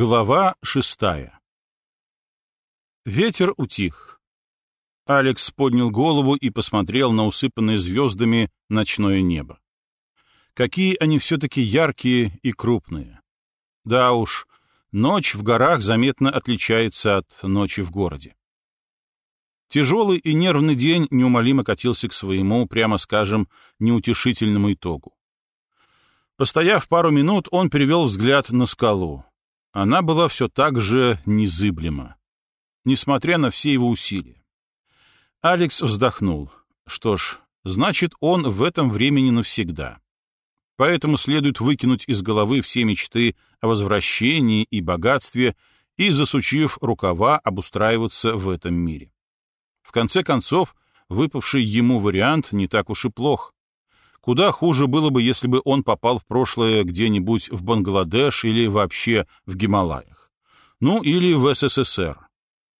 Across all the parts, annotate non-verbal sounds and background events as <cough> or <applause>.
Глава шестая Ветер утих. Алекс поднял голову и посмотрел на усыпанное звездами ночное небо. Какие они все-таки яркие и крупные. Да уж, ночь в горах заметно отличается от ночи в городе. Тяжелый и нервный день неумолимо катился к своему, прямо скажем, неутешительному итогу. Постояв пару минут, он перевел взгляд на скалу. Она была все так же незыблема, несмотря на все его усилия. Алекс вздохнул. Что ж, значит, он в этом времени навсегда. Поэтому следует выкинуть из головы все мечты о возвращении и богатстве и, засучив рукава, обустраиваться в этом мире. В конце концов, выпавший ему вариант не так уж и плох. Куда хуже было бы, если бы он попал в прошлое где-нибудь в Бангладеш или вообще в Гималаях. Ну, или в СССР.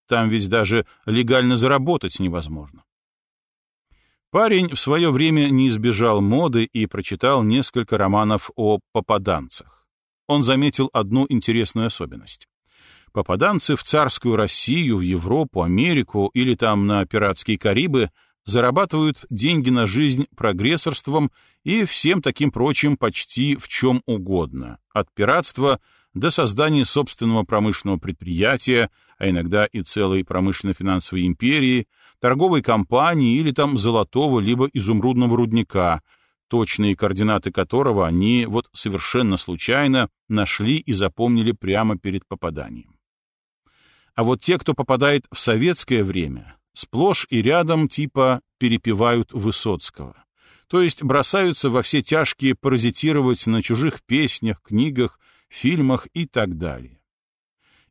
Там ведь даже легально заработать невозможно. Парень в свое время не избежал моды и прочитал несколько романов о попаданцах. Он заметил одну интересную особенность. Попаданцы в царскую Россию, в Европу, Америку или там на пиратские Карибы — зарабатывают деньги на жизнь прогрессорством и всем таким прочим почти в чем угодно, от пиратства до создания собственного промышленного предприятия, а иногда и целой промышленно-финансовой империи, торговой компании или там золотого либо изумрудного рудника, точные координаты которого они вот совершенно случайно нашли и запомнили прямо перед попаданием. А вот те, кто попадает в советское время, сплошь и рядом типа перепевают Высоцкого. То есть бросаются во все тяжкие паразитировать на чужих песнях, книгах, фильмах и так далее.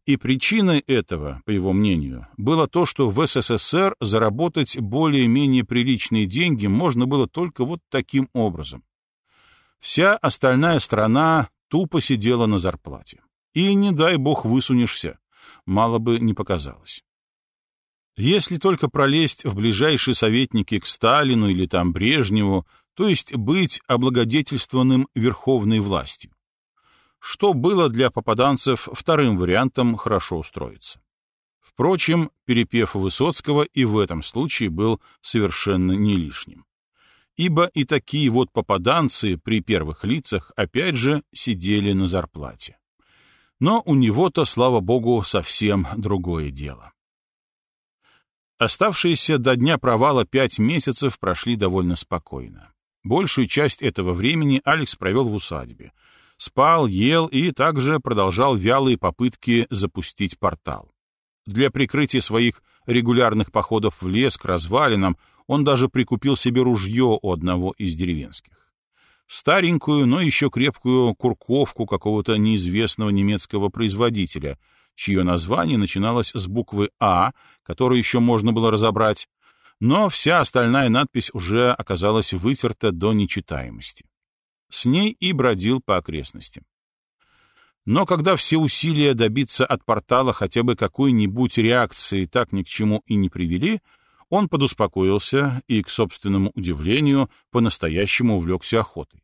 И причиной этого, по его мнению, было то, что в СССР заработать более-менее приличные деньги можно было только вот таким образом. Вся остальная страна тупо сидела на зарплате. И не дай бог высунешься, мало бы не показалось. Если только пролезть в ближайшие советники к Сталину или там Брежневу, то есть быть облагодетельствованным верховной властью. Что было для попаданцев вторым вариантом хорошо устроиться. Впрочем, перепев Высоцкого и в этом случае был совершенно не лишним. Ибо и такие вот попаданцы при первых лицах опять же сидели на зарплате. Но у него-то, слава богу, совсем другое дело. Оставшиеся до дня провала пять месяцев прошли довольно спокойно. Большую часть этого времени Алекс провел в усадьбе. Спал, ел и также продолжал вялые попытки запустить портал. Для прикрытия своих регулярных походов в лес к развалинам он даже прикупил себе ружье у одного из деревенских. Старенькую, но еще крепкую курковку какого-то неизвестного немецкого производителя — чье название начиналось с буквы «А», которую еще можно было разобрать, но вся остальная надпись уже оказалась вытерта до нечитаемости. С ней и бродил по окрестностям. Но когда все усилия добиться от портала хотя бы какой-нибудь реакции так ни к чему и не привели, он подуспокоился и, к собственному удивлению, по-настоящему увлекся охотой.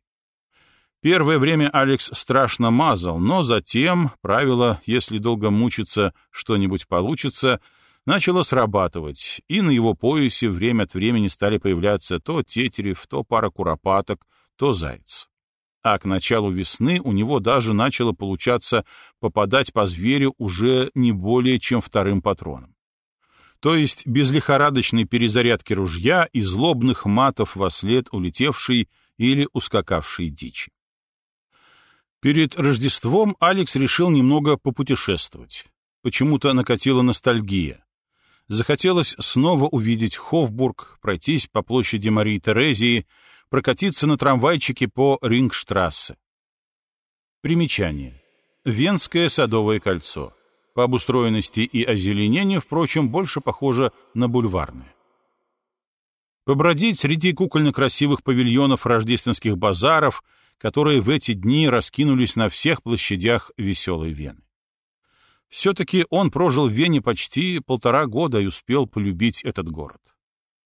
Первое время Алекс страшно мазал, но затем правило «если долго мучиться, что-нибудь получится» начало срабатывать, и на его поясе время от времени стали появляться то тетерев, то пара куропаток, то заяц. А к началу весны у него даже начало получаться попадать по зверю уже не более чем вторым патроном. То есть без лихорадочной перезарядки ружья и злобных матов во след улетевшей или ускакавшей дичи. Перед Рождеством Алекс решил немного попутешествовать. Почему-то накатила ностальгия. Захотелось снова увидеть Хофбург, пройтись по площади Марии Терезии, прокатиться на трамвайчике по Рингштрассе. Примечание. Венское садовое кольцо. По обустроенности и озеленению, впрочем, больше похоже на бульварное. Побродить среди кукольно-красивых павильонов рождественских базаров — которые в эти дни раскинулись на всех площадях веселой Вены. Все-таки он прожил в Вене почти полтора года и успел полюбить этот город.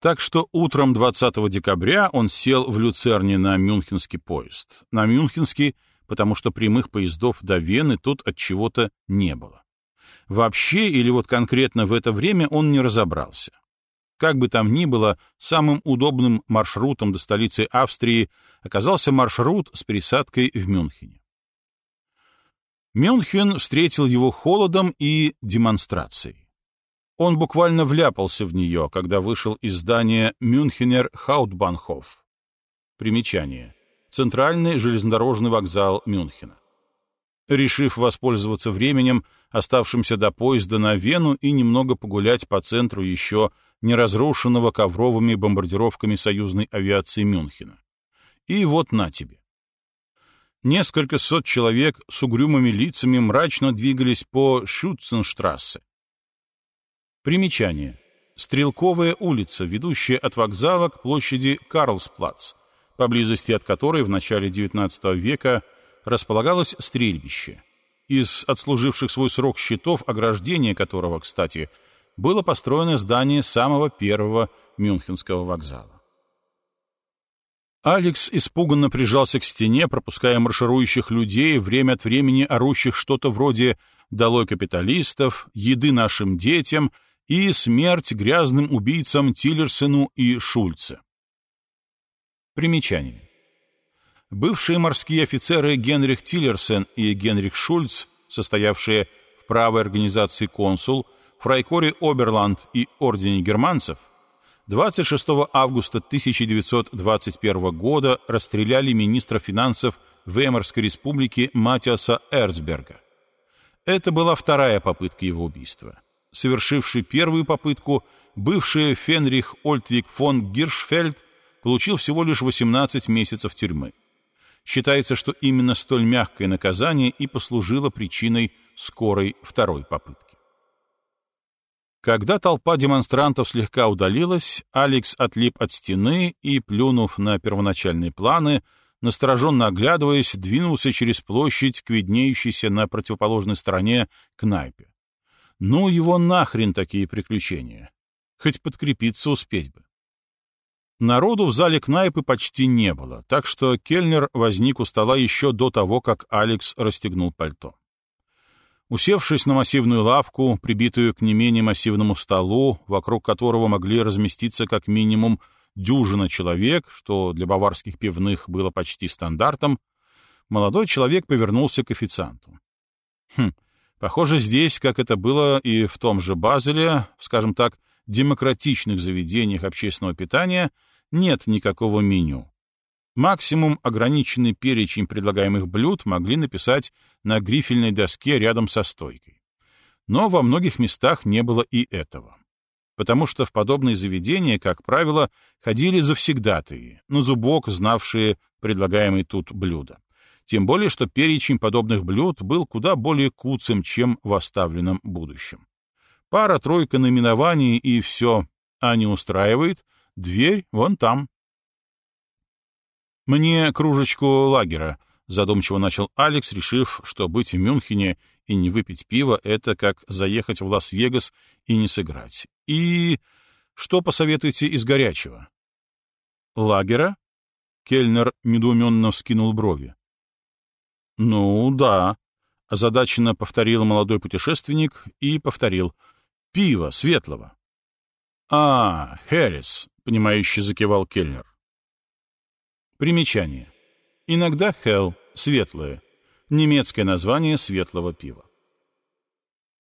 Так что утром 20 декабря он сел в Люцерне на мюнхенский поезд. На мюнхенский, потому что прямых поездов до Вены тут от чего-то не было. Вообще или вот конкретно в это время он не разобрался. Как бы там ни было, самым удобным маршрутом до столицы Австрии оказался маршрут с пересадкой в Мюнхене. Мюнхен встретил его холодом и демонстрацией. Он буквально вляпался в нее, когда вышел из здания Мюнхенер Хаутбанхоф. Примечание. Центральный железнодорожный вокзал Мюнхена. Решив воспользоваться временем, оставшимся до поезда на Вену, и немного погулять по центру еще не разрушенного ковровыми бомбардировками союзной авиации Мюнхена. И вот на тебе. Несколько сот человек с угрюмыми лицами мрачно двигались по Шутценштрассе. Примечание. Стрелковая улица, ведущая от вокзала к площади Карлсплац, поблизости от которой в начале XIX века располагалось стрельбище. Из отслуживших свой срок щитов, ограждения которого, кстати, было построено здание самого первого Мюнхенского вокзала. Алекс испуганно прижался к стене, пропуская марширующих людей, время от времени орущих что-то вроде «Долой капиталистов», «Еды нашим детям» и «Смерть грязным убийцам Тиллерсену и Шульце». Примечание. Бывшие морские офицеры Генрих Тиллерсен и Генрих Шульц, состоявшие в правой организации «Консул», Фрайкоре Оберланд и Ордене германцев, 26 августа 1921 года расстреляли министра финансов Веймарской республики Матиаса Эрцберга. Это была вторая попытка его убийства. Совершивший первую попытку, бывший Фенрих Ольтвик фон Гиршфельд получил всего лишь 18 месяцев тюрьмы. Считается, что именно столь мягкое наказание и послужило причиной скорой второй попытки. Когда толпа демонстрантов слегка удалилась, Алекс отлип от стены и, плюнув на первоначальные планы, настороженно оглядываясь, двинулся через площадь к виднеющейся на противоположной стороне кнайпе. Ну его нахрен такие приключения. Хоть подкрепиться успеть бы. Народу в зале кнайпы почти не было, так что Кельнер возник у стола еще до того, как Алекс расстегнул пальто. Усевшись на массивную лавку, прибитую к не менее массивному столу, вокруг которого могли разместиться как минимум дюжина человек, что для баварских пивных было почти стандартом, молодой человек повернулся к официанту. Хм, похоже, здесь, как это было и в том же Базеле, скажем так, демократичных заведениях общественного питания, нет никакого меню. Максимум ограниченный перечень предлагаемых блюд могли написать на грифельной доске рядом со стойкой. Но во многих местах не было и этого. Потому что в подобные заведения, как правило, ходили завсегдатые, на зубок знавшие предлагаемые тут блюда. Тем более, что перечень подобных блюд был куда более куцым, чем в оставленном будущем. Пара-тройка наименований и все, а не устраивает, дверь вон там. «Мне кружечку лагера», — задумчиво начал Алекс, решив, что быть в Мюнхене и не выпить пива — это как заехать в Лас-Вегас и не сыграть. «И что посоветуете из горячего?» «Лагера?» — Кельнер недоуменно вскинул брови. «Ну, да», — озадаченно повторил молодой путешественник и повторил. «Пиво светлого». «А, Хэрис», — понимающе закивал Кельнер. Примечание. Иногда Hell — светлое. Немецкое название светлого пива.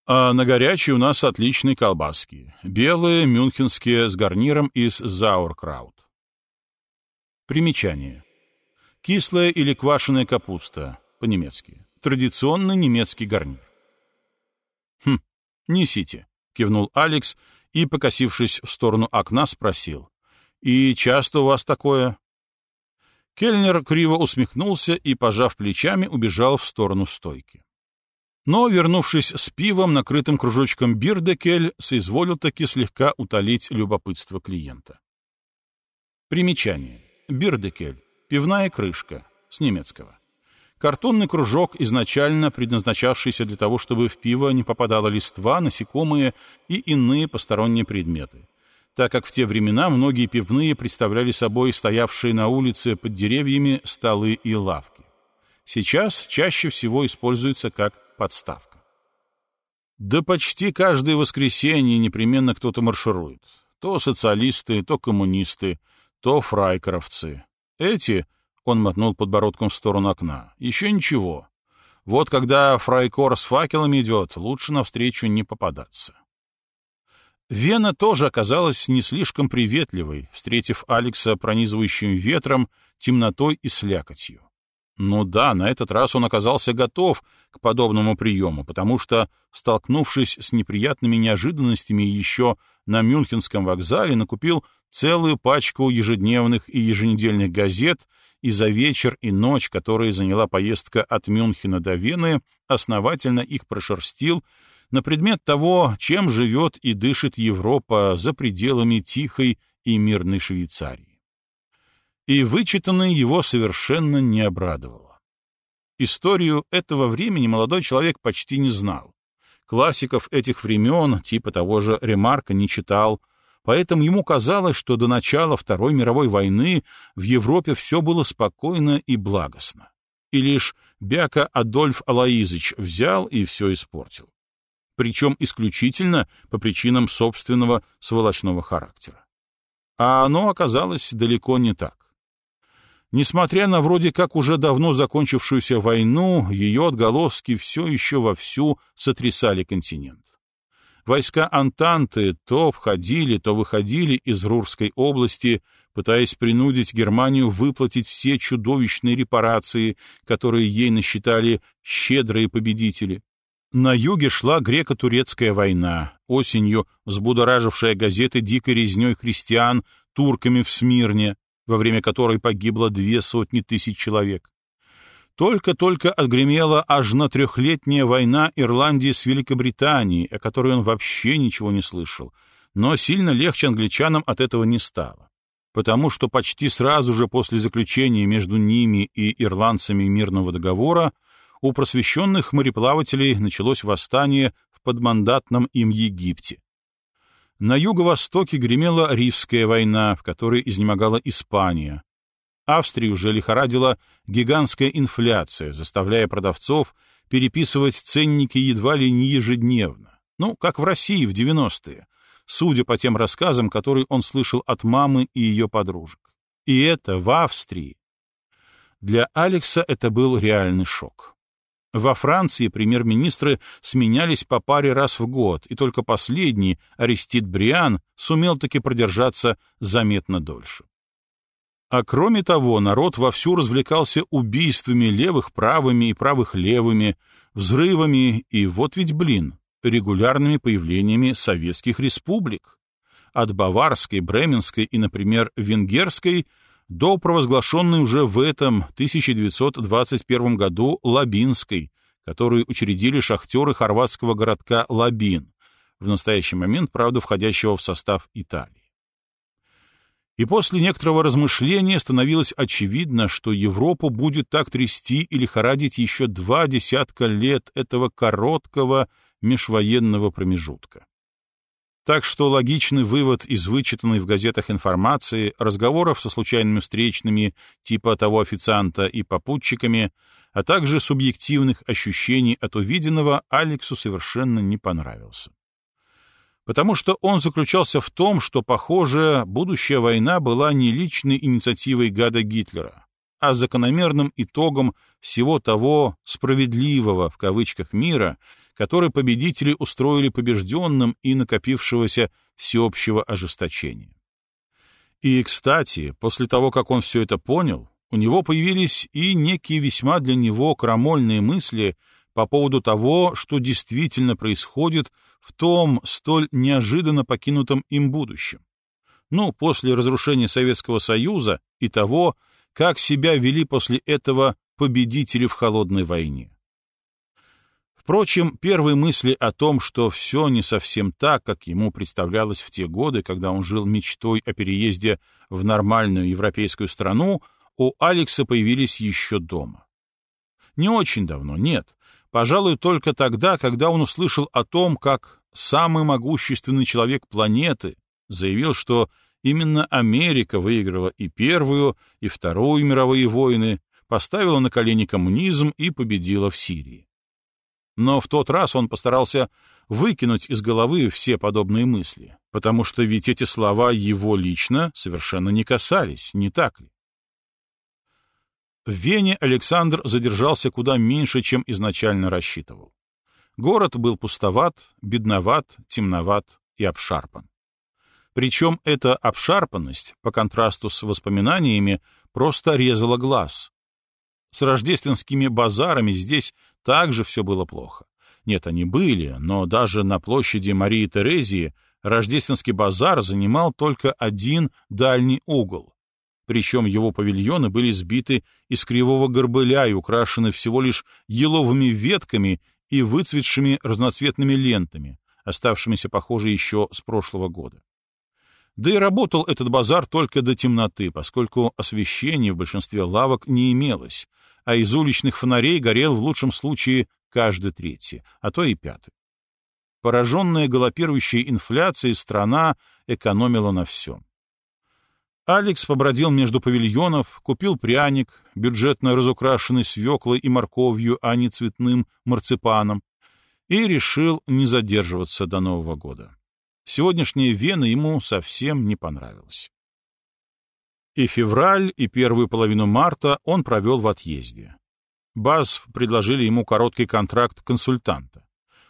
А на горячей у нас отличные колбаски. Белые, мюнхенские, с гарниром из зауркраут. Примечание. Кислая или квашеная капуста, по-немецки. Традиционный немецкий гарнир. «Хм, несите», — кивнул Алекс и, покосившись в сторону окна, спросил. «И часто у вас такое?» Кельнер криво усмехнулся и, пожав плечами, убежал в сторону стойки. Но, вернувшись с пивом, накрытым кружочком бирдекель, соизволил таки слегка утолить любопытство клиента. Примечание. Бирдекель. Пивная крышка. С немецкого. Картонный кружок, изначально предназначавшийся для того, чтобы в пиво не попадало листва, насекомые и иные посторонние предметы так как в те времена многие пивные представляли собой стоявшие на улице под деревьями столы и лавки. сейчас чаще всего используется как подставка. Да почти каждое воскресенье непременно кто-то марширует. То социалисты, то коммунисты, то фрайкеровцы. Эти, он мотнул подбородком в сторону окна, еще ничего. Вот когда фрайкор с факелами идет, лучше навстречу не попадаться. Вена тоже оказалась не слишком приветливой, встретив Алекса пронизывающим ветром, темнотой и слякотью. Ну да, на этот раз он оказался готов к подобному приему, потому что, столкнувшись с неприятными неожиданностями еще на Мюнхенском вокзале, накупил целую пачку ежедневных и еженедельных газет, и за вечер и ночь, которые заняла поездка от Мюнхена до Вены, основательно их прошерстил на предмет того, чем живет и дышит Европа за пределами тихой и мирной Швейцарии и вычитанное его совершенно не обрадовало. Историю этого времени молодой человек почти не знал. Классиков этих времен, типа того же Ремарка, не читал, поэтому ему казалось, что до начала Второй мировой войны в Европе все было спокойно и благостно. И лишь Бяка Адольф Алаизыч взял и все испортил. Причем исключительно по причинам собственного сволочного характера. А оно оказалось далеко не так. Несмотря на вроде как уже давно закончившуюся войну, ее отголоски все еще вовсю сотрясали континент. Войска Антанты то входили, то выходили из Рурской области, пытаясь принудить Германию выплатить все чудовищные репарации, которые ей насчитали щедрые победители. На юге шла греко-турецкая война, осенью взбудоражившая газеты дикой резней христиан турками в Смирне, во время которой погибло две сотни тысяч человек. Только-только отгремела аж на трехлетняя война Ирландии с Великобританией, о которой он вообще ничего не слышал, но сильно легче англичанам от этого не стало, потому что почти сразу же после заключения между ними и ирландцами мирного договора у просвещенных мореплавателей началось восстание в подмандатном им Египте, на юго-востоке гремела Ривская война, в которой изнемогала Испания. Австрию уже лихорадила гигантская инфляция, заставляя продавцов переписывать ценники едва ли не ежедневно. Ну, как в России в 90-е, судя по тем рассказам, которые он слышал от мамы и ее подружек. И это в Австрии. Для Алекса это был реальный шок. Во Франции премьер-министры сменялись по паре раз в год, и только последний, Арестит Бриан, сумел таки продержаться заметно дольше. А кроме того, народ вовсю развлекался убийствами левых правыми и правых левыми, взрывами и, вот ведь блин, регулярными появлениями советских республик. От Баварской, Бременской и, например, Венгерской — до провозглашенной уже в этом 1921 году Лабинской, которую учредили шахтеры хорватского городка Лабин, в настоящий момент, правда, входящего в состав Италии. И после некоторого размышления становилось очевидно, что Европу будет так трясти или лихорадить еще два десятка лет этого короткого межвоенного промежутка. Так что логичный вывод из вычитанной в газетах информации, разговоров со случайными встречными типа того официанта и попутчиками, а также субъективных ощущений от увиденного Алексу совершенно не понравился. Потому что он заключался в том, что, похоже, будущая война была не личной инициативой гада Гитлера, а закономерным итогом всего того «справедливого» в кавычках мира, который победители устроили побежденным и накопившегося всеобщего ожесточения. И, кстати, после того, как он все это понял, у него появились и некие весьма для него крамольные мысли по поводу того, что действительно происходит в том столь неожиданно покинутом им будущем. Ну, после разрушения Советского Союза и того, как себя вели после этого победители в холодной войне. Впрочем, первые мысли о том, что все не совсем так, как ему представлялось в те годы, когда он жил мечтой о переезде в нормальную европейскую страну, у Алекса появились еще дома. Не очень давно, нет. Пожалуй, только тогда, когда он услышал о том, как самый могущественный человек планеты заявил, что именно Америка выиграла и Первую, и Вторую мировые войны, поставила на колени коммунизм и победила в Сирии. Но в тот раз он постарался выкинуть из головы все подобные мысли, потому что ведь эти слова его лично совершенно не касались, не так ли? В Вене Александр задержался куда меньше, чем изначально рассчитывал. Город был пустоват, бедноват, темноват и обшарпан. Причем эта обшарпанность, по контрасту с воспоминаниями, просто резала глаз. С рождественскими базарами здесь также все было плохо. Нет, они были, но даже на площади Марии Терезии рождественский базар занимал только один дальний угол. Причем его павильоны были сбиты из кривого горбыля и украшены всего лишь еловыми ветками и выцветшими разноцветными лентами, оставшимися, похоже, еще с прошлого года. Да и работал этот базар только до темноты, поскольку освещения в большинстве лавок не имелось, а из уличных фонарей горел в лучшем случае каждый третий, а то и пятый. Пораженная галопирующей инфляцией страна экономила на всем. Алекс побродил между павильонов, купил пряник, бюджетно разукрашенный свеклой и морковью, а не цветным марципаном, и решил не задерживаться до Нового года. Сегодняшняя Вена ему совсем не понравилась. И февраль, и первую половину марта он провел в отъезде. Баз предложили ему короткий контракт консультанта.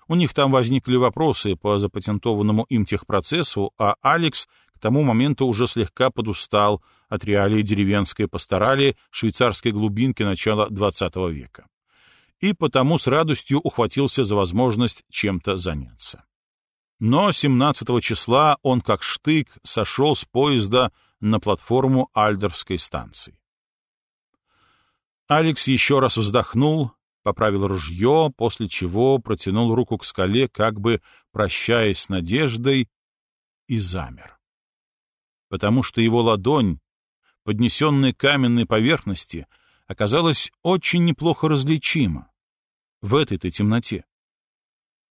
У них там возникли вопросы по запатентованному им техпроцессу, а Алекс к тому моменту уже слегка подустал от реалий деревенской пасторали швейцарской глубинки начала XX века. И потому с радостью ухватился за возможность чем-то заняться. Но 17 числа он как штык сошел с поезда на платформу Альдорфской станции. Алекс еще раз вздохнул, поправил ружье, после чего протянул руку к скале, как бы прощаясь с надеждой, и замер. Потому что его ладонь, поднесенная к каменной поверхности, оказалась очень неплохо различима в этой-то темноте.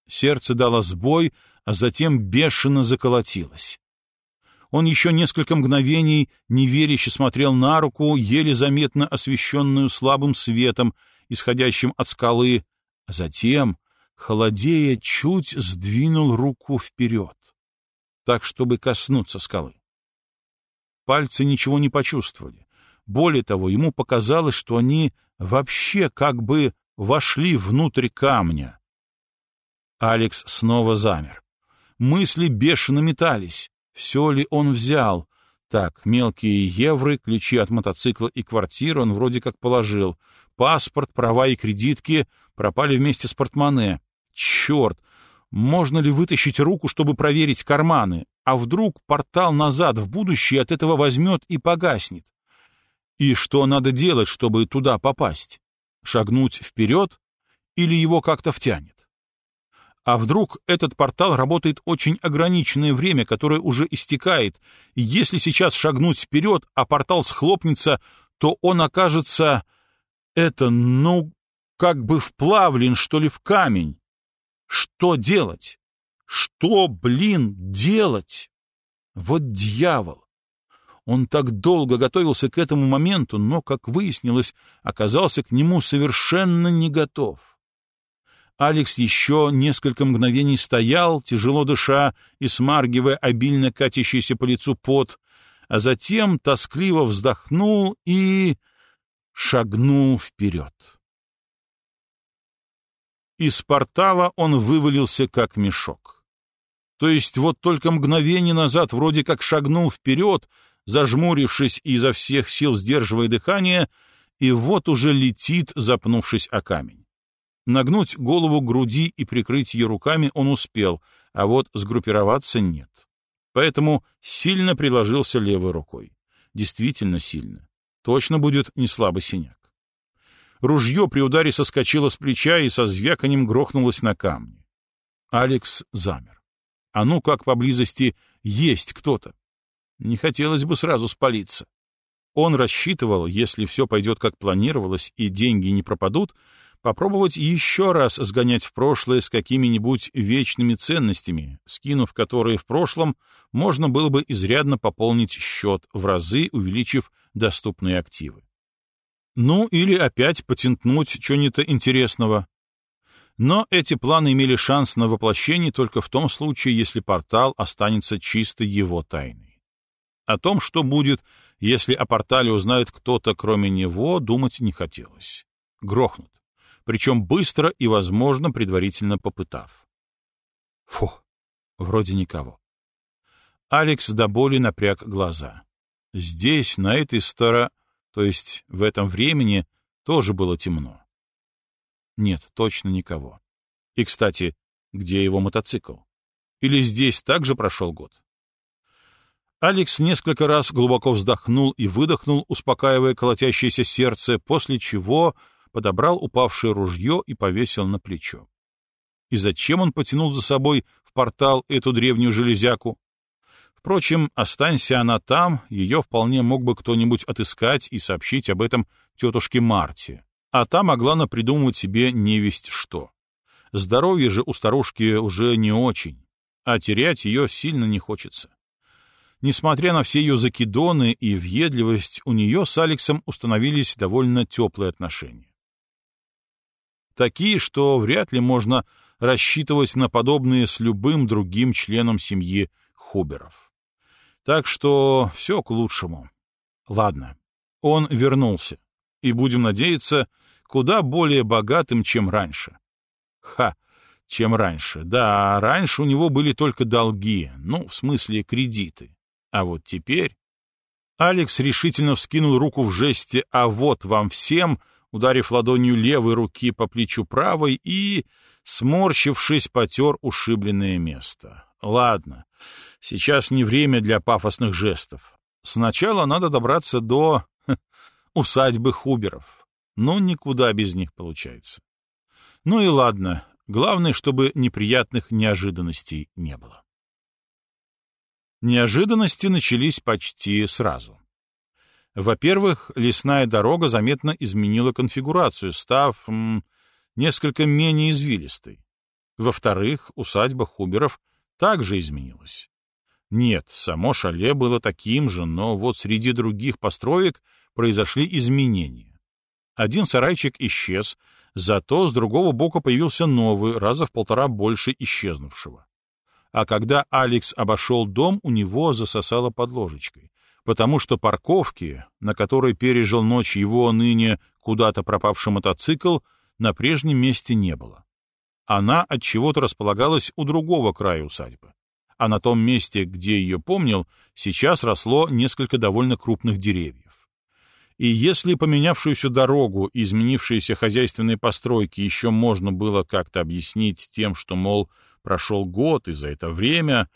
Сердце дало сбой, а затем бешено заколотилось. Он еще несколько мгновений неверяще смотрел на руку, еле заметно освещенную слабым светом, исходящим от скалы, а затем, холодея, чуть сдвинул руку вперед, так, чтобы коснуться скалы. Пальцы ничего не почувствовали. Более того, ему показалось, что они вообще как бы вошли внутрь камня. Алекс снова замер. Мысли бешено метались. Все ли он взял? Так, мелкие евры, ключи от мотоцикла и квартиры он вроде как положил. Паспорт, права и кредитки пропали вместе с портмоне. Черт! Можно ли вытащить руку, чтобы проверить карманы? А вдруг портал назад в будущее от этого возьмет и погаснет? И что надо делать, чтобы туда попасть? Шагнуть вперед или его как-то втянет? А вдруг этот портал работает очень ограниченное время, которое уже истекает, и если сейчас шагнуть вперед, а портал схлопнется, то он окажется... Это, ну, как бы вплавлен, что ли, в камень. Что делать? Что, блин, делать? Вот дьявол! Он так долго готовился к этому моменту, но, как выяснилось, оказался к нему совершенно не готов. Алекс еще несколько мгновений стоял, тяжело дыша и смаргивая обильно катящийся по лицу пот, а затем тоскливо вздохнул и шагнул вперед. Из портала он вывалился как мешок. То есть вот только мгновение назад вроде как шагнул вперед, зажмурившись и изо всех сил сдерживая дыхание, и вот уже летит, запнувшись о камень. Нагнуть голову к груди и прикрыть ее руками он успел, а вот сгруппироваться нет. Поэтому сильно приложился левой рукой. Действительно сильно. Точно будет не слабый синяк. Ружье при ударе соскочило с плеча и со звяканем грохнулось на камни. Алекс замер. А ну как поблизости есть кто-то. Не хотелось бы сразу спалиться. Он рассчитывал, если все пойдет как планировалось и деньги не пропадут, попробовать еще раз сгонять в прошлое с какими-нибудь вечными ценностями, скинув которые в прошлом, можно было бы изрядно пополнить счет, в разы увеличив доступные активы. Ну, или опять патентнуть что-нибудь интересного. Но эти планы имели шанс на воплощение только в том случае, если портал останется чисто его тайной. О том, что будет, если о портале узнает кто-то, кроме него, думать не хотелось. Грохнут. Причем быстро и, возможно, предварительно попытав. Фу, вроде никого. Алекс до боли напряг глаза. Здесь, на этой стороне, то есть в этом времени, тоже было темно. Нет, точно никого. И, кстати, где его мотоцикл? Или здесь также прошел год? Алекс несколько раз глубоко вздохнул и выдохнул, успокаивая колотящееся сердце, после чего подобрал упавшее ружье и повесил на плечо. И зачем он потянул за собой в портал эту древнюю железяку? Впрочем, останься она там, ее вполне мог бы кто-нибудь отыскать и сообщить об этом тетушке Марте. А та могла напридумывать себе невесть что. Здоровье же у старушки уже не очень, а терять ее сильно не хочется. Несмотря на все ее закидоны и въедливость, у нее с Алексом установились довольно теплые отношения. Такие, что вряд ли можно рассчитывать на подобные с любым другим членом семьи Хуберов. Так что все к лучшему. Ладно, он вернулся и, будем надеяться, куда более богатым, чем раньше. Ха, чем раньше. Да, раньше у него были только долги, ну, в смысле кредиты. А вот теперь... Алекс решительно вскинул руку в жесте «А вот вам всем», ударив ладонью левой руки по плечу правой и, сморщившись, потер ушибленное место. «Ладно, сейчас не время для пафосных жестов. Сначала надо добраться до усадьбы Хуберов. Но никуда без них получается. Ну и ладно, главное, чтобы неприятных неожиданностей не было. Неожиданности начались почти сразу. Во-первых, лесная дорога заметно изменила конфигурацию, став м, несколько менее извилистой. Во-вторых, усадьба Хуберов также изменилась. Нет, само шале было таким же, но вот среди других построек произошли изменения. Один сарайчик исчез, зато с другого бока появился новый, раза в полтора больше исчезнувшего. А когда Алекс обошел дом, у него засосало под ложечкой, потому что парковки, на которой пережил ночь его ныне куда-то пропавший мотоцикл, на прежнем месте не было. Она от чего-то располагалась у другого края усадьбы. А на том месте, где ее помнил, сейчас росло несколько довольно крупных деревьев. И если поменявшуюся дорогу и изменившиеся хозяйственные постройки еще можно было как-то объяснить тем, что, мол, прошел год, и за это время,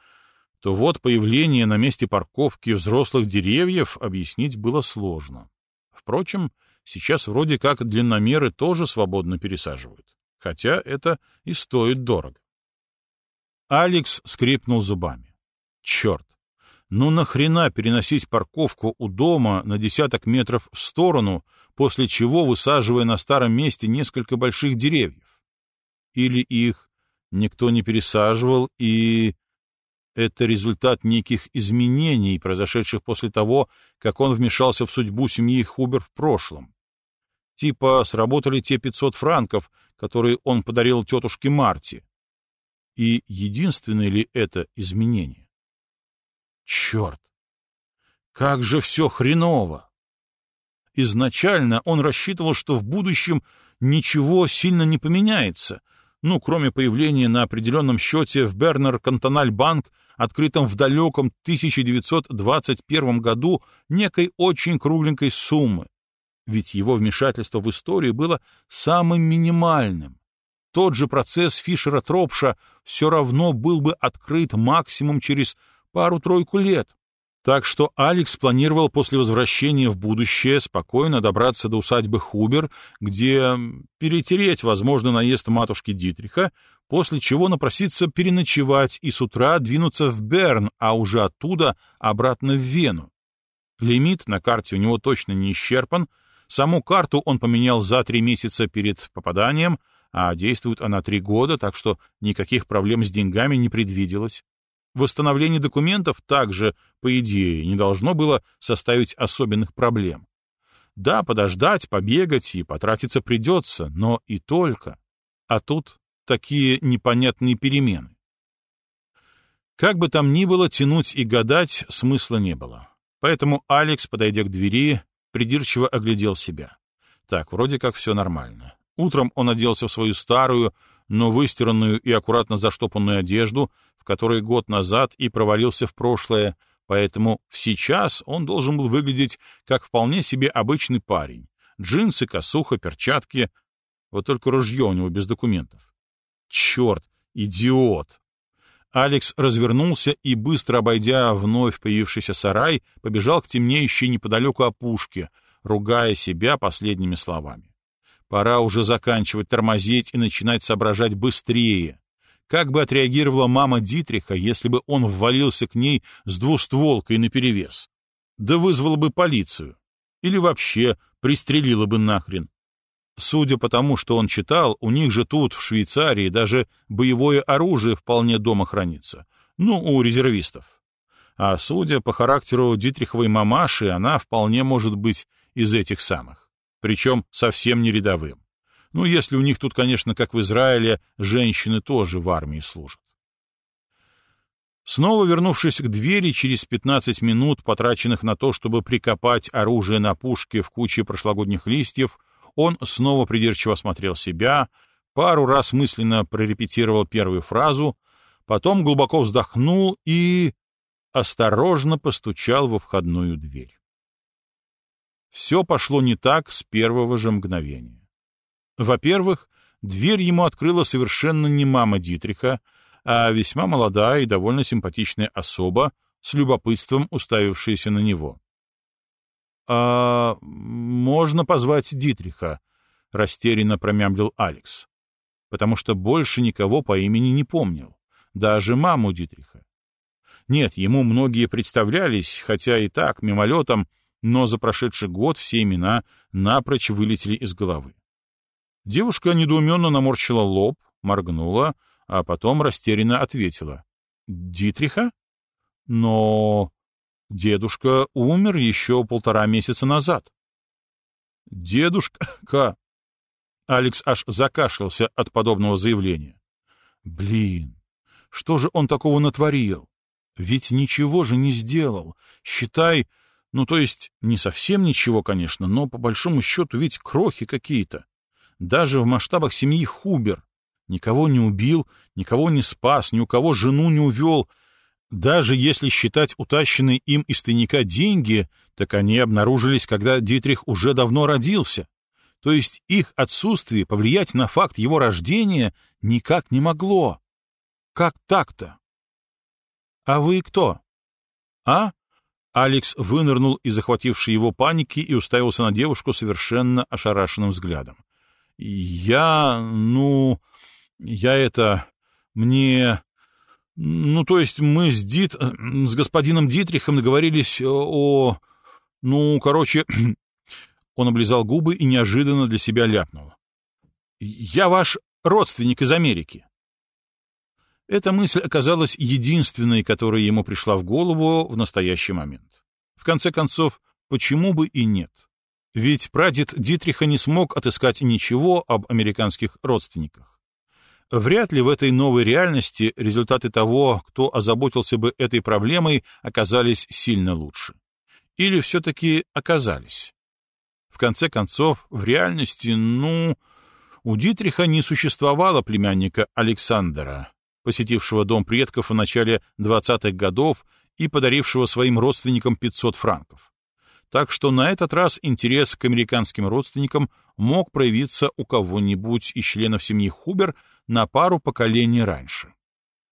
то вот появление на месте парковки взрослых деревьев объяснить было сложно. Впрочем, сейчас вроде как длинномеры тоже свободно пересаживают, хотя это и стоит дорого. Алекс скрипнул зубами. Черт, ну нахрена переносить парковку у дома на десяток метров в сторону, после чего высаживая на старом месте несколько больших деревьев? Или их никто не пересаживал, и это результат неких изменений, произошедших после того, как он вмешался в судьбу семьи Хубер в прошлом? Типа сработали те 500 франков, которые он подарил тетушке Марте. И единственное ли это изменение? Черт! Как же все хреново! Изначально он рассчитывал, что в будущем ничего сильно не поменяется, ну, кроме появления на определенном счете в Бернер Кантональ Банк, открытом в далеком 1921 году, некой очень кругленькой суммы. Ведь его вмешательство в историю было самым минимальным. Тот же процесс Фишера-Тропша все равно был бы открыт максимум через пару-тройку лет. Так что Алекс планировал после возвращения в будущее спокойно добраться до усадьбы Хубер, где перетереть возможный наезд матушки Дитриха, после чего напроситься переночевать и с утра двинуться в Берн, а уже оттуда обратно в Вену. Лимит на карте у него точно не исчерпан, саму карту он поменял за три месяца перед попаданием, а действует она три года, так что никаких проблем с деньгами не предвиделось. Восстановление документов также, по идее, не должно было составить особенных проблем. Да, подождать, побегать и потратиться придется, но и только. А тут такие непонятные перемены. Как бы там ни было, тянуть и гадать смысла не было. Поэтому Алекс, подойдя к двери, придирчиво оглядел себя. Так, вроде как все нормально. Утром он оделся в свою старую, но выстиранную и аккуратно заштопанную одежду, в которой год назад и провалился в прошлое, поэтому в сейчас он должен был выглядеть как вполне себе обычный парень. Джинсы, косуха, перчатки. Вот только ружье у него без документов. Черт, идиот! Алекс развернулся и, быстро обойдя вновь появившийся сарай, побежал к темнеющей неподалеку опушке, ругая себя последними словами. Пора уже заканчивать тормозить и начинать соображать быстрее. Как бы отреагировала мама Дитриха, если бы он ввалился к ней с двустволкой наперевес? Да вызвала бы полицию. Или вообще пристрелила бы нахрен. Судя по тому, что он читал, у них же тут, в Швейцарии, даже боевое оружие вполне дома хранится. Ну, у резервистов. А судя по характеру Дитриховой мамаши, она вполне может быть из этих самых. Причем совсем не рядовым. Ну, если у них тут, конечно, как в Израиле, женщины тоже в армии служат. Снова вернувшись к двери, через 15 минут, потраченных на то, чтобы прикопать оружие на пушке в куче прошлогодних листьев, он снова придирчиво осмотрел себя, пару раз мысленно прорепетировал первую фразу, потом глубоко вздохнул и осторожно постучал во входную дверь. Все пошло не так с первого же мгновения. Во-первых, дверь ему открыла совершенно не мама Дитриха, а весьма молодая и довольно симпатичная особа, с любопытством уставившаяся на него. «А можно позвать Дитриха?» — растерянно промямлил Алекс. Потому что больше никого по имени не помнил, даже маму Дитриха. Нет, ему многие представлялись, хотя и так, мимолетом, но за прошедший год все имена напрочь вылетели из головы. Девушка недоуменно наморщила лоб, моргнула, а потом растерянно ответила. «Дитриха? Но Дедушка умер еще полтора месяца назад. Дедушка... Алекс аж закашлялся от подобного заявления. Блин, что же он такого натворил? Ведь ничего же не сделал. Считай, ну то есть не совсем ничего, конечно, но по большому счету ведь крохи какие-то. Даже в масштабах семьи Хубер. Никого не убил, никого не спас, ни у кого жену не увел, даже если считать утащенные им из тайника деньги, так они обнаружились, когда Дитрих уже давно родился. То есть их отсутствие повлиять на факт его рождения никак не могло. Как так-то? А вы кто? А? Алекс вынырнул из захватившей его паники и уставился на девушку совершенно ошарашенным взглядом. «Я... ну... я это... мне... Ну, то есть мы с Дит... с господином Дитрихом договорились о... Ну, короче... <clears throat> Он облизал губы и неожиданно для себя ляпнул. «Я ваш родственник из Америки». Эта мысль оказалась единственной, которая ему пришла в голову в настоящий момент. В конце концов, почему бы и нет? Ведь прадед Дитриха не смог отыскать ничего об американских родственниках. Вряд ли в этой новой реальности результаты того, кто озаботился бы этой проблемой, оказались сильно лучше. Или все-таки оказались. В конце концов, в реальности, ну, у Дитриха не существовало племянника Александра, посетившего дом предков в начале 20-х годов и подарившего своим родственникам 500 франков. Так что на этот раз интерес к американским родственникам мог проявиться у кого-нибудь из членов семьи Хубер на пару поколений раньше.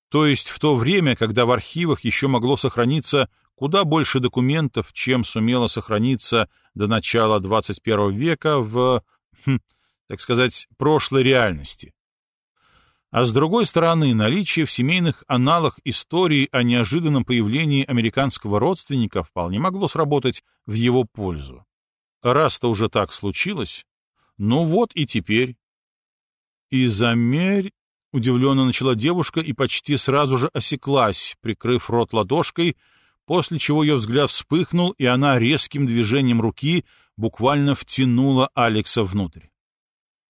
То есть в то время, когда в архивах еще могло сохраниться куда больше документов, чем сумело сохраниться до начала 21 века в, хм, так сказать, прошлой реальности. А с другой стороны, наличие в семейных аналах истории о неожиданном появлении американского родственника вполне могло сработать в его пользу. Раз-то уже так случилось, ну вот и теперь «И замерь...» — удивленно начала девушка и почти сразу же осеклась, прикрыв рот ладошкой, после чего ее взгляд вспыхнул, и она резким движением руки буквально втянула Алекса внутрь.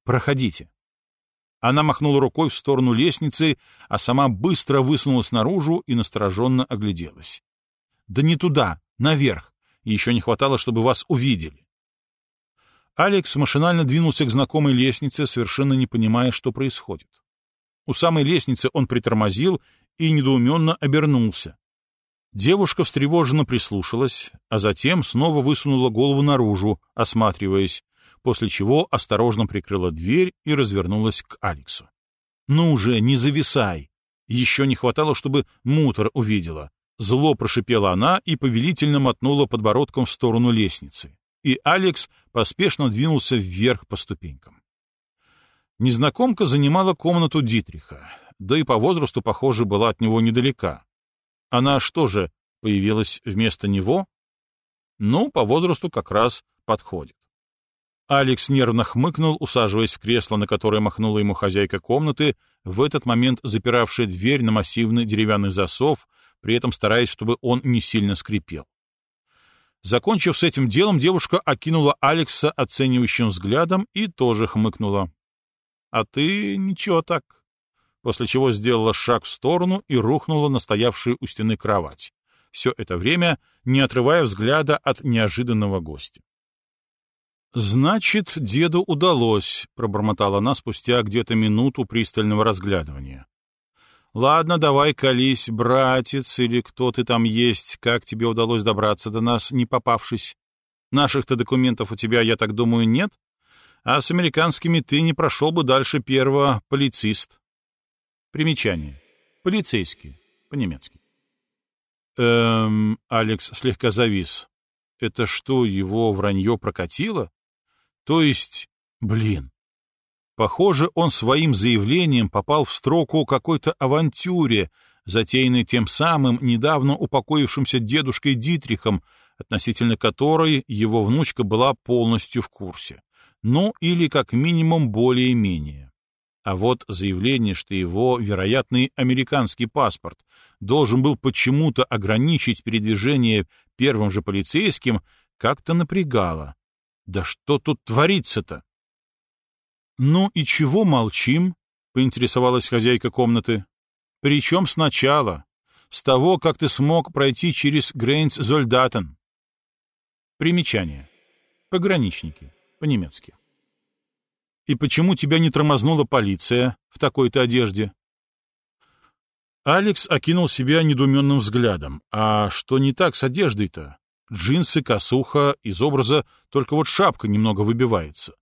«Проходите». Она махнула рукой в сторону лестницы, а сама быстро высунулась наружу и настороженно огляделась. «Да не туда, наверх. Еще не хватало, чтобы вас увидели». Алекс машинально двинулся к знакомой лестнице, совершенно не понимая, что происходит. У самой лестницы он притормозил и недоуменно обернулся. Девушка встревоженно прислушалась, а затем снова высунула голову наружу, осматриваясь, после чего осторожно прикрыла дверь и развернулась к Алексу. «Ну уже, не зависай!» Еще не хватало, чтобы мутор увидела. Зло прошипела она и повелительно мотнула подбородком в сторону лестницы. И Алекс поспешно двинулся вверх по ступенькам. Незнакомка занимала комнату Дитриха, да и по возрасту, похоже, была от него недалека. Она что же, появилась вместо него? Ну, по возрасту как раз подходит. Алекс нервно хмыкнул, усаживаясь в кресло, на которое махнула ему хозяйка комнаты, в этот момент запиравшая дверь на массивный деревянный засов, при этом стараясь, чтобы он не сильно скрипел. Закончив с этим делом, девушка окинула Алекса оценивающим взглядом и тоже хмыкнула. «А ты ничего так». После чего сделала шаг в сторону и рухнула на стоявшую у стены кровать. Все это время не отрывая взгляда от неожиданного гостя. «Значит, деду удалось», — пробормотала она спустя где-то минуту пристального разглядывания. «Ладно, давай колись, братец, или кто ты там есть, как тебе удалось добраться до нас, не попавшись? Наших-то документов у тебя, я так думаю, нет? А с американскими ты не прошел бы дальше первого полицист». Примечание. Полицейский, по-немецки. Эм, Алекс слегка завис. Это что, его вранье прокатило? То есть, блин, похоже, он своим заявлением попал в строку какой-то авантюре, затеянной тем самым недавно упокоившимся дедушкой Дитрихом, относительно которой его внучка была полностью в курсе. Ну, или как минимум более-менее. А вот заявление, что его вероятный американский паспорт должен был почему-то ограничить передвижение первым же полицейским, как-то напрягало. Да что тут творится-то? Ну и чего молчим? поинтересовалась хозяйка комнаты. Причем сначала, с того, как ты смог пройти через Грейнс-Зольдатен. Примечание. Пограничники, по-немецки. И почему тебя не тормознула полиция в такой-то одежде? Алекс окинул себя недуменным взглядом. А что не так с одеждой-то? Джинсы, косуха, из образа только вот шапка немного выбивается.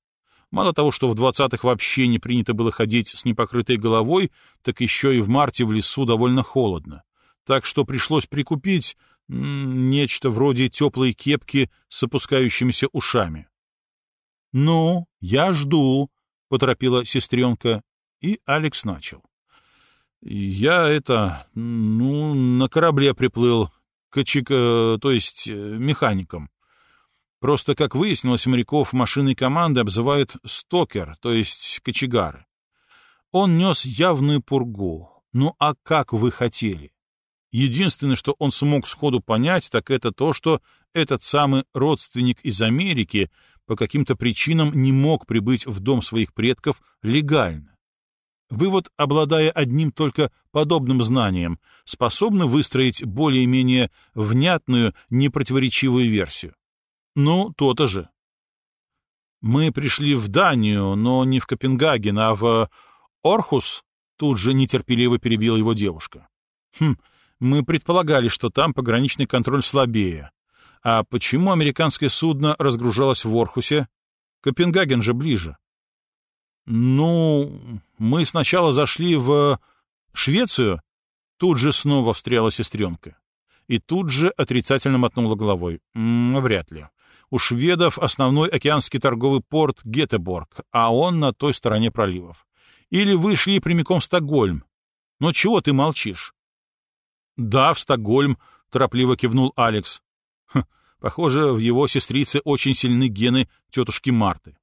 Мало того, что в двадцатых вообще не принято было ходить с непокрытой головой, так еще и в марте в лесу довольно холодно. Так что пришлось прикупить нечто вроде теплой кепки с опускающимися ушами. «Ну, я жду», — поторопила сестренка, и Алекс начал. «Я это, ну, на корабле приплыл, кочек, э, то есть э, механиком. Просто, как выяснилось, моряков машины команды обзывают стокер, то есть кочегары. Он нес явную пургу. Ну а как вы хотели? Единственное, что он смог сходу понять, так это то, что этот самый родственник из Америки по каким-то причинам не мог прибыть в дом своих предков легально. Вы вот, обладая одним только подобным знанием, способны выстроить более-менее внятную, непротиворечивую версию. Ну, то-то же. Мы пришли в Данию, но не в Копенгаген, а в Орхус, тут же нетерпеливо перебила его девушка. Хм, мы предполагали, что там пограничный контроль слабее. А почему американское судно разгружалось в Орхусе? Копенгаген же ближе. «Ну, мы сначала зашли в Швецию?» Тут же снова встряла сестренка. И тут же отрицательно мотнула головой. М -м, вряд ли. У шведов основной океанский торговый порт Гетеборг, а он на той стороне проливов. Или вы шли прямиком в Стокгольм. Но чего ты молчишь? Да, в Стокгольм, торопливо кивнул Алекс. Хм, похоже, в его сестрице очень сильны гены тетушки Марты.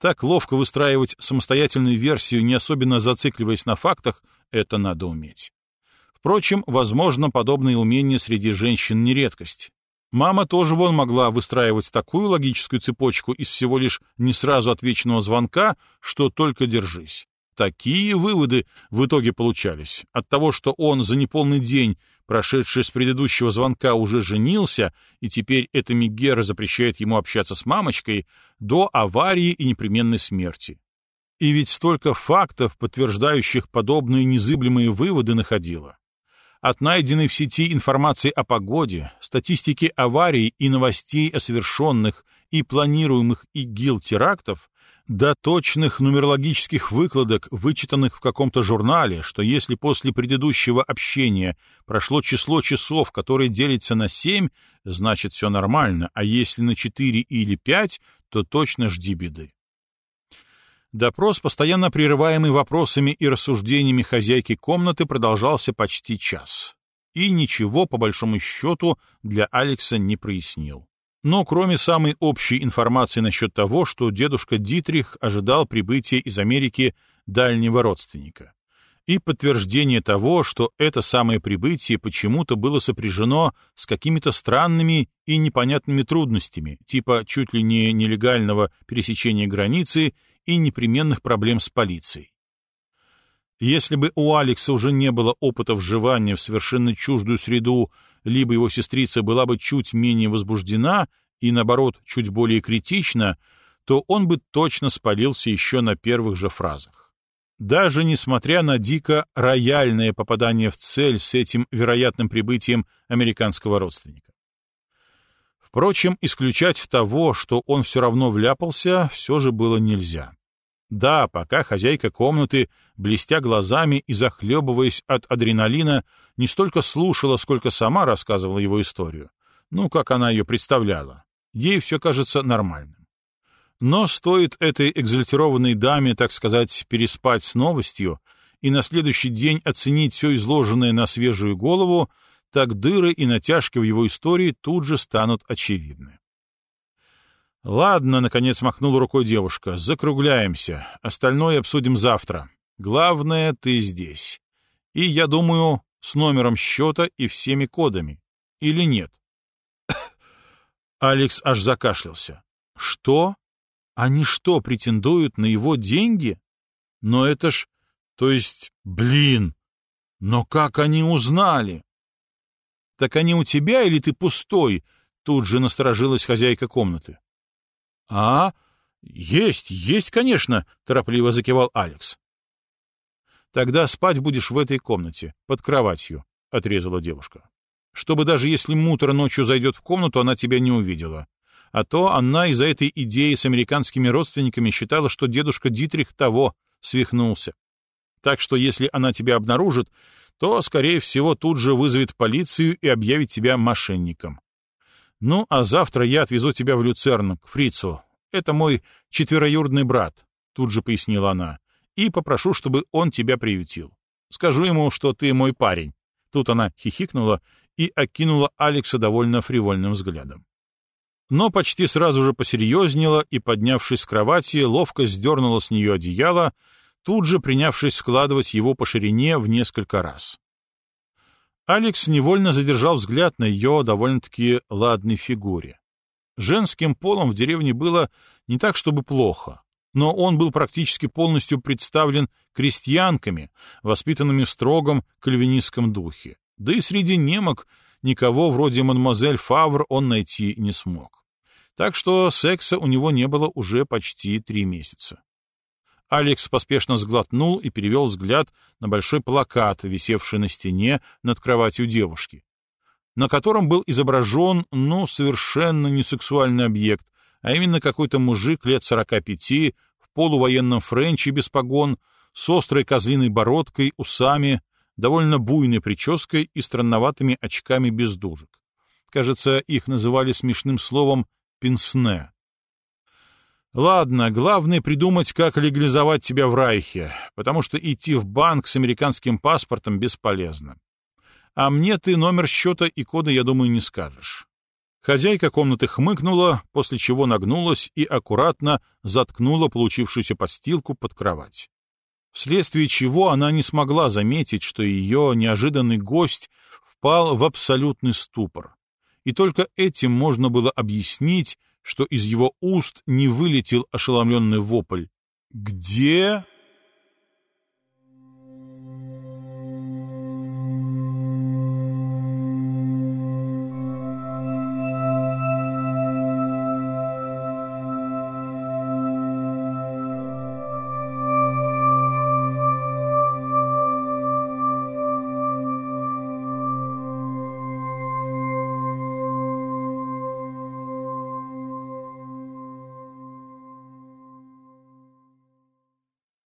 Так ловко выстраивать самостоятельную версию, не особенно зацикливаясь на фактах, это надо уметь. Впрочем, возможно, подобные умения среди женщин не редкость. Мама тоже вон могла выстраивать такую логическую цепочку из всего лишь не сразу отвеченного звонка, что только держись. Такие выводы в итоге получались. От того, что он за неполный день, прошедший с предыдущего звонка, уже женился, и теперь эта Мегера запрещает ему общаться с мамочкой, до аварии и непременной смерти. И ведь столько фактов, подтверждающих подобные незыблемые выводы, находила. От найденной в сети информации о погоде, статистики аварий и новостей о совершенных и планируемых ИГИЛ-терактов до точных нумерологических выкладок, вычитанных в каком-то журнале, что если после предыдущего общения прошло число часов, которое делится на 7, значит все нормально, а если на 4 или 5, то точно жди беды. Допрос, постоянно прерываемый вопросами и рассуждениями хозяйки комнаты, продолжался почти час. И ничего, по большому счету, для Алекса не прояснил. Но кроме самой общей информации насчет того, что дедушка Дитрих ожидал прибытия из Америки дальнего родственника, и подтверждение того, что это самое прибытие почему-то было сопряжено с какими-то странными и непонятными трудностями, типа чуть ли не нелегального пересечения границы и непременных проблем с полицией. Если бы у Алекса уже не было опыта вживания в совершенно чуждую среду, либо его сестрица была бы чуть менее возбуждена и, наоборот, чуть более критична, то он бы точно спалился еще на первых же фразах. Даже несмотря на дико рояльное попадание в цель с этим вероятным прибытием американского родственника. Впрочем, исключать того, что он все равно вляпался, все же было нельзя. Да, пока хозяйка комнаты, блестя глазами и захлебываясь от адреналина, не столько слушала, сколько сама рассказывала его историю. Ну, как она ее представляла. Ей все кажется нормальным. Но стоит этой экзальтированной даме, так сказать, переспать с новостью и на следующий день оценить все изложенное на свежую голову, так дыры и натяжки в его истории тут же станут очевидны. «Ладно», — наконец махнула рукой девушка, — «закругляемся. Остальное обсудим завтра. Главное, ты здесь. И, я думаю, с номером счета и всеми кодами. Или нет?» Алекс аж закашлялся. «Что? Они что, претендуют на его деньги? Но это ж... То есть, блин! Но как они узнали?» «Так они у тебя или ты пустой?» Тут же насторожилась хозяйка комнаты. «А, есть, есть, конечно», — торопливо закивал Алекс. «Тогда спать будешь в этой комнате, под кроватью», — отрезала девушка. «Чтобы даже если мутор ночью зайдет в комнату, она тебя не увидела. А то она из-за этой идеи с американскими родственниками считала, что дедушка Дитрих того свихнулся. Так что если она тебя обнаружит, то, скорее всего, тут же вызовет полицию и объявит тебя мошенником. «Ну, а завтра я отвезу тебя в Люцерн, к Фрицу. Это мой четвероюродный брат», — тут же пояснила она, «и попрошу, чтобы он тебя приютил. Скажу ему, что ты мой парень». Тут она хихикнула и окинула Алекса довольно фривольным взглядом. Но почти сразу же посерьезнела и, поднявшись с кровати, ловко сдернула с нее одеяло, тут же принявшись складывать его по ширине в несколько раз. Алекс невольно задержал взгляд на ее довольно-таки ладной фигуре. Женским полом в деревне было не так, чтобы плохо, но он был практически полностью представлен крестьянками, воспитанными в строгом кальвинистском духе. Да и среди немок никого вроде мадемуазель Фавр он найти не смог. Так что секса у него не было уже почти три месяца. Алекс поспешно сглотнул и перевел взгляд на большой плакат, висевший на стене над кроватью девушки, на котором был изображен, ну, совершенно не сексуальный объект, а именно какой-то мужик лет сорока пяти, в полувоенном френче без погон, с острой козлиной бородкой, усами, довольно буйной прической и странноватыми очками без дужек. Кажется, их называли смешным словом «пенсне». Ладно, главное придумать, как легализовать тебя в Райхе, потому что идти в банк с американским паспортом бесполезно. А мне ты номер счета и кода, я думаю, не скажешь. Хозяйка комнаты хмыкнула, после чего нагнулась и аккуратно заткнула получившуюся подстилку под кровать. Вследствие чего она не смогла заметить, что ее неожиданный гость впал в абсолютный ступор и только этим можно было объяснить, что из его уст не вылетел ошеломленный вопль. «Где